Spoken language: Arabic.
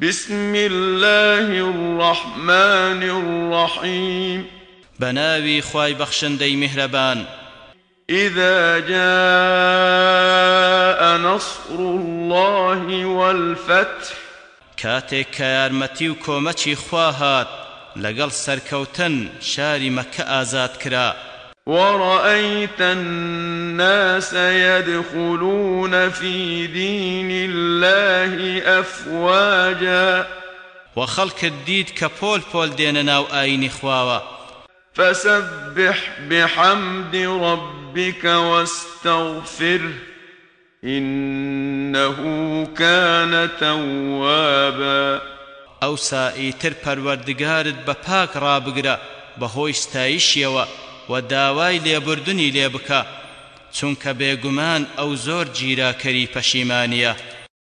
بسم الله الرحمن الرحيم. بناوي خواي بخشندي مهربان. إذا جاء نصر الله والفتح كاتێک کە یارمەتی و کۆمەچی خوا هات لەگەڵ سەرکەوتن شاری مەکە ئازاد کرا. ورأيت الناس يدخلون في دين الله أفواجا. وخەڵکت دیت کە پۆل پۆل دێنە ناو ئاینی خواوە فسبح بحمد ربك واستغفره إنه كان توابا. ئەو سائیتر پەروەردگارت بە پاک ڕابگرە بەهۆی ستایشیەوە و داوای لێبوردنی لێ بکە چونکە بێگومان ئەو زۆر گیراکەری پەشیمانیە.